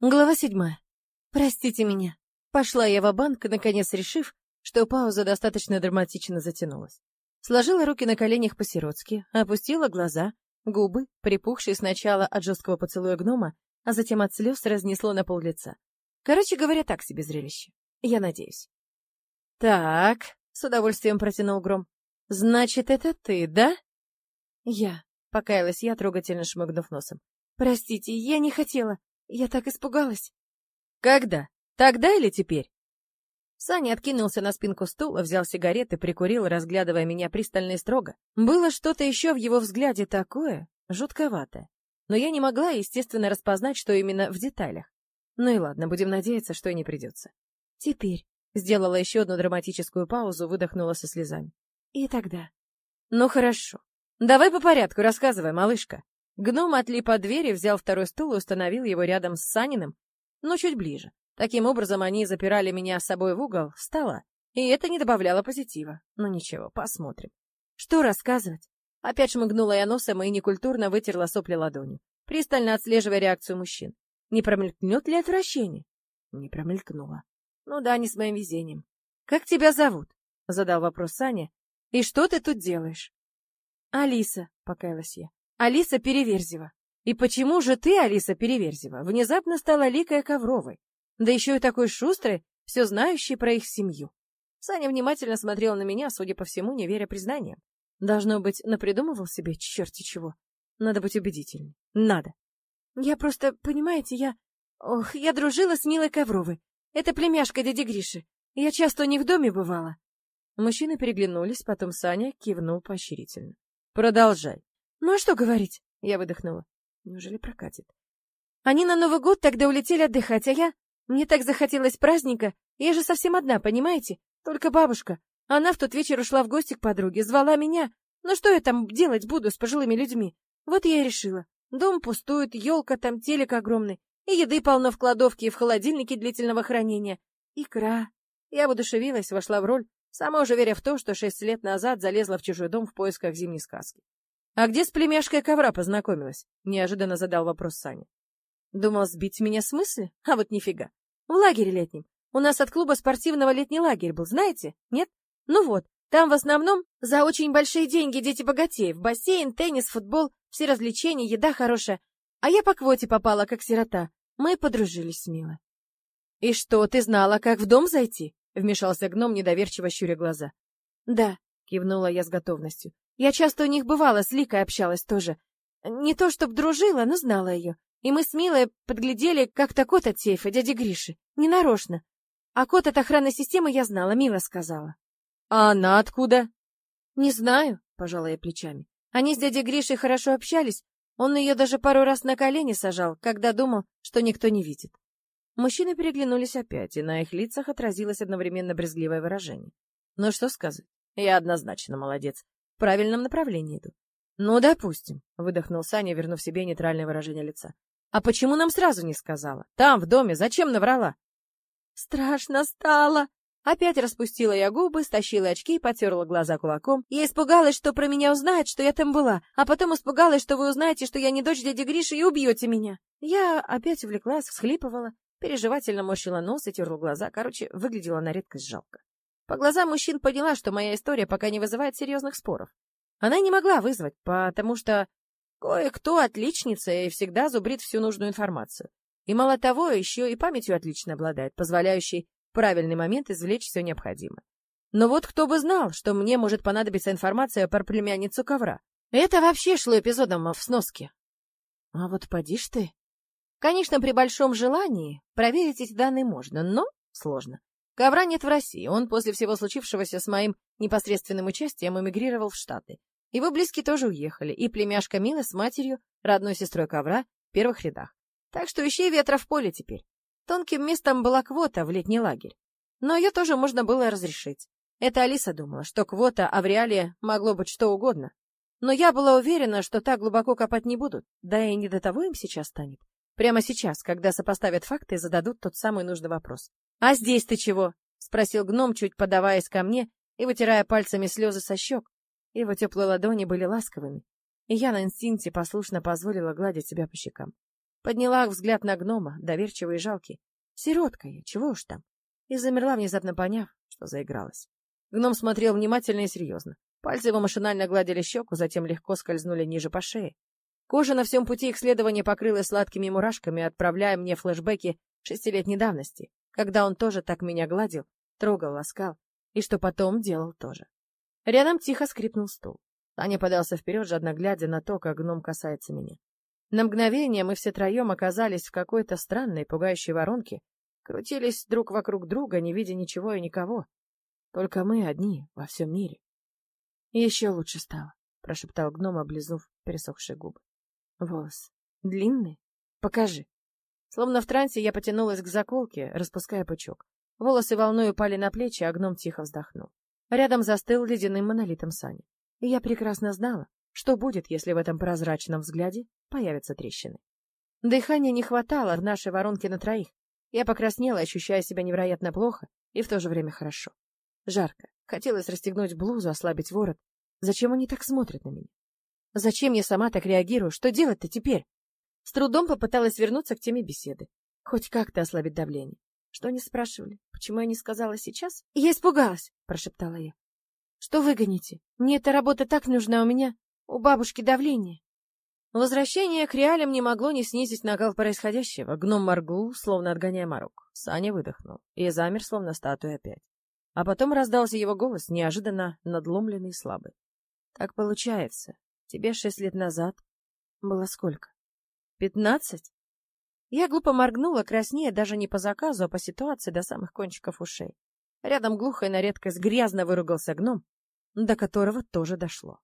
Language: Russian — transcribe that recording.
Глава седьмая. Простите меня. Пошла я в банк наконец решив, что пауза достаточно драматично затянулась. Сложила руки на коленях по-сиротски, опустила глаза, губы, припухшие сначала от жесткого поцелуя гнома, а затем от слез разнесло на пол лица. Короче говоря, так себе зрелище. Я надеюсь. «Так», — с удовольствием протянул Гром, — «значит, это ты, да?» «Я», — покаялась я, трогательно шмыгнув носом. «Простите, я не хотела. Я так испугалась. Когда? Тогда или теперь? Саня откинулся на спинку стула, взял сигареты, прикурил, разглядывая меня пристально и строго. Было что-то еще в его взгляде такое, жутковатое. Но я не могла, естественно, распознать, что именно в деталях. Ну и ладно, будем надеяться, что и не придется. Теперь. Сделала еще одну драматическую паузу, выдохнула со слезами. И тогда. Ну хорошо. Давай по порядку, рассказывай, малышка. Гном отлип от двери, взял второй стул и установил его рядом с Саниным, но чуть ближе. Таким образом, они запирали меня с собой в угол стола, и это не добавляло позитива. Ну ничего, посмотрим. Что рассказывать? Опять шмыгнула я носом и некультурно вытерла сопли ладонью, пристально отслеживая реакцию мужчин. Не промелькнет ли отвращение? Не промелькнуло. Ну да, не с моим везением. «Как тебя зовут?» — задал вопрос Саня. «И что ты тут делаешь?» «Алиса», — покаялась я. Алиса Переверзева. И почему же ты, Алиса Переверзева, внезапно стала Ликой Ковровой? Да еще и такой шустрой, все знающей про их семью. Саня внимательно смотрел на меня, судя по всему, не веря признаниям. Должно быть, напридумывал себе черти чего. Надо быть убедительным. Надо. Я просто, понимаете, я... Ох, я дружила с Милой Ковровой. Это племяшка дяди Гриши. Я часто у них в доме бывала. Мужчины переглянулись, потом Саня кивнул поощрительно. Продолжай. Ну а что говорить? Я выдохнула. Неужели прокатит? Они на Новый год тогда улетели отдыхать, а я... Мне так захотелось праздника. Я же совсем одна, понимаете? Только бабушка. Она в тот вечер ушла в гости к подруге, звала меня. Ну что я там делать буду с пожилыми людьми? Вот я и решила. Дом пустует, елка там, телек огромный. И еды полно в кладовке и в холодильнике длительного хранения. Икра. Я воодушевилась, вошла в роль, сама уже веря в то, что шесть лет назад залезла в чужой дом в поисках зимней сказки. «А где с племяшкой ковра познакомилась?» — неожиданно задал вопрос Саня. «Думал сбить меня с мысли? А вот нифига. В лагере летнем. У нас от клуба спортивного летний лагерь был, знаете? Нет? Ну вот, там в основном за очень большие деньги дети богатеев. Бассейн, теннис, футбол, все развлечения, еда хорошая. А я по квоте попала, как сирота. Мы подружились с Милой. «И что, ты знала, как в дом зайти?» — вмешался гном, недоверчиво щуря глаза. «Да», — кивнула я с готовностью. Я часто у них бывала, с Ликой общалась тоже. Не то чтоб дружила, но знала ее. И мы с Милой подглядели, как-то кот от сейфа дяди Гриши. Ненарочно. А код от охранной системы я знала, Мила сказала. А она откуда? Не знаю, пожала я плечами. Они с дядей Гришей хорошо общались. Он ее даже пару раз на колени сажал, когда думал, что никто не видит. Мужчины переглянулись опять, и на их лицах отразилось одновременно брезгливое выражение. Ну что сказать? Я однозначно молодец в правильном направлении иду. Ну, допустим, выдохнул Саня, вернув себе нейтральное выражение лица. А почему нам сразу не сказала? Там, в доме, зачем наврала? Страшно стало. Опять распустила я губы, стащила очки и потерла глаза кулаком. Я испугалась, что про меня узнают, что я там была, а потом испугалась, что вы узнаете, что я не дочь дяди Гриши и убьете меня. Я опять увлеклась, всхлипывала, переживательно морщила нос и терла глаза. Короче, выглядела на редкость жалко. По глазам мужчин поняла, что моя история пока не вызывает серьезных споров. Она не могла вызвать, потому что кое-кто отличница и всегда зубрит всю нужную информацию. И мало того, еще и памятью отлично обладает, позволяющей в правильный момент извлечь все необходимое. Но вот кто бы знал, что мне может понадобиться информация про племянницу ковра. Это вообще шло эпизодом в сноске. А вот поди ж ты. Конечно, при большом желании проверить эти данные можно, но сложно. Ковра нет в России. Он после всего случившегося с моим непосредственным участием эмигрировал в Штаты. Его близкие тоже уехали, и племяшка Мила с матерью, родной сестрой Ковра, в первых рядах. Так что ищи ветра в поле теперь. Тонким местом была квота в летний лагерь. Но ее тоже можно было разрешить. Это Алиса думала, что квота, а в реале могло быть что угодно. Но я была уверена, что так глубоко копать не будут, да и не до того им сейчас станет. Прямо сейчас, когда сопоставят факты и зададут тот самый нужный вопрос. «А здесь ты чего?» — спросил гном, чуть подаваясь ко мне и вытирая пальцами слезы со щек. Его теплые ладони были ласковыми, и я на инстинкте послушно позволила гладить себя по щекам. Подняла взгляд на гнома, доверчивый и жалкий. Сиротка я, чего уж там. И замерла, внезапно поняв, что заигралась. Гном смотрел внимательно и серьезно. Пальцы его машинально гладили щеку, затем легко скользнули ниже по шее. Кожа на всем пути их следования покрылась сладкими мурашками, отправляя мне флешбеки шестилетней давности, когда он тоже так меня гладил, трогал, ласкал, и что потом делал тоже. Рядом тихо скрипнул стул. Таня подался вперед, жадно глядя на то, как гном касается меня. На мгновение мы все троем оказались в какой-то странной, пугающей воронке, крутились друг вокруг друга, не видя ничего и никого. Только мы одни во всем мире. Еще лучше стало, — прошептал гном, облизнув пересохшие губы. Волос. Длинный? Покажи. Словно в трансе я потянулась к заколке, распуская пучок. Волосы волной упали на плечи, а гном тихо вздохнул. Рядом застыл ледяным монолитом Саня. И я прекрасно знала, что будет, если в этом прозрачном взгляде появятся трещины. Дыхания не хватало в нашей воронке на троих. Я покраснела, ощущая себя невероятно плохо и в то же время хорошо. Жарко. Хотелось расстегнуть блузу, ослабить ворот. Зачем они так смотрят на меня? Зачем я сама так реагирую? Что делать-то теперь? С трудом попыталась вернуться к теме беседы. Хоть как-то ослабить давление. Что они спрашивали? Почему я не сказала сейчас? Я испугалась, прошептала я. Что вы гоните? Мне эта работа так нужна, у меня у бабушки давление. Возвращение к реалиям не могло не снизить накал происходящего. Гном моргнул, словно отгоняя морок. Саня выдохнул и замер, словно статуя опять. А потом раздался его голос, неожиданно надломленный и слабый. Так получается. Тебе шесть лет назад было сколько? Пятнадцать? Я глупо моргнула, краснее даже не по заказу, а по ситуации до самых кончиков ушей. Рядом глухо и на редкость грязно выругался гном, до которого тоже дошло.